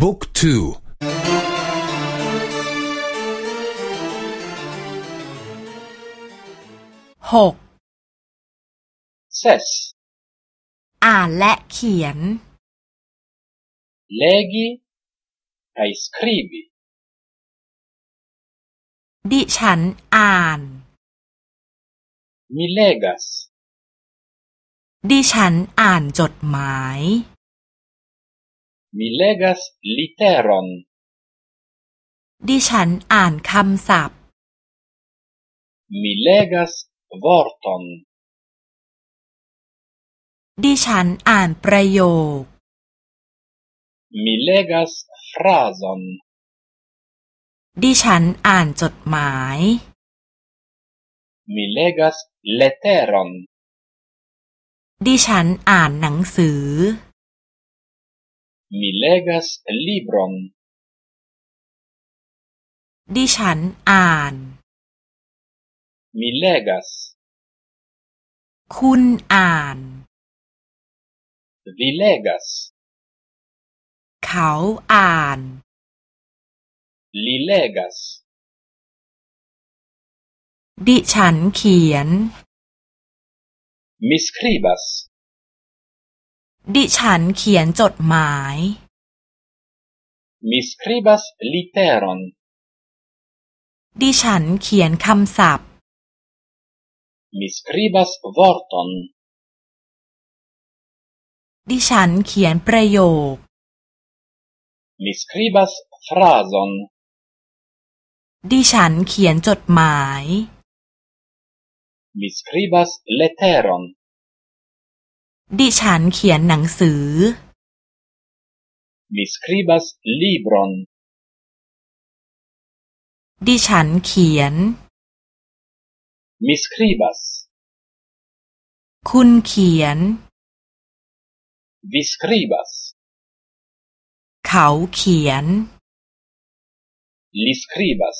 บุ๊กทูหกเซสอ่านและเขียน legi kai scrivi ดิฉันอ่าน mi legas ดิฉันอ่านจดหมาย mi legas literon ดิฉันอ่านคำศัพท์ mi legas vorton ดิฉันอ่านประโยค mi legas frazon ดิฉันอ่านจดหมาย mi legas letteron ดิฉันอ่านหนังสือ mi legas libron ดิฉันอ่าน mi legas คุณอ่าน vi legas เขาอ่าน li legas ดิฉันเขียน mi scribas ดิฉันเขียนจดหมาย mi scribas literon ดิฉันเขียนคำศัพท์ mi scribas vorton ดิฉันเขียนประโยค mi scribas frazon ดิฉันเขียนจดหมาย mi scribas letteron ดิฉันเขียนหนังสือ mi scribas libron ดิฉันเขียน mi scribas คุณเขียน vi scribas เขาเขียน li scribas